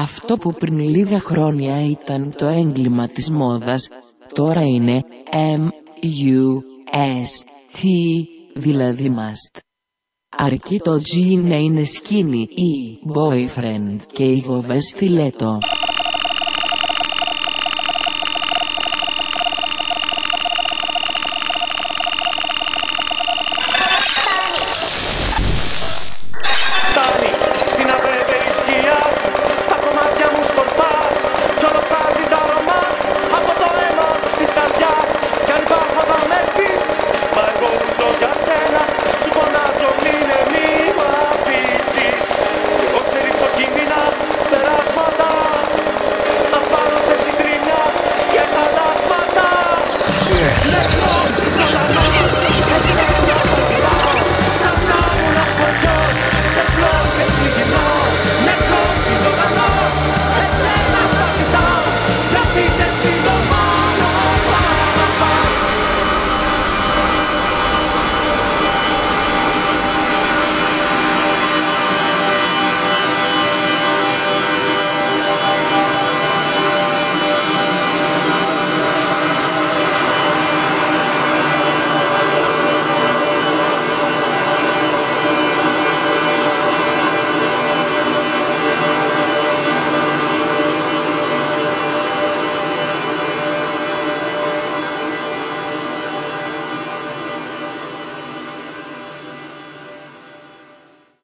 Αυτό που πριν λίγα χρόνια ήταν το έγκλημα της μόδας, τώρα είναι M-U-S-T, δηλαδή must. Αρκεί το G να είναι σκίνη ή boyfriend και η γοβές θυλετο.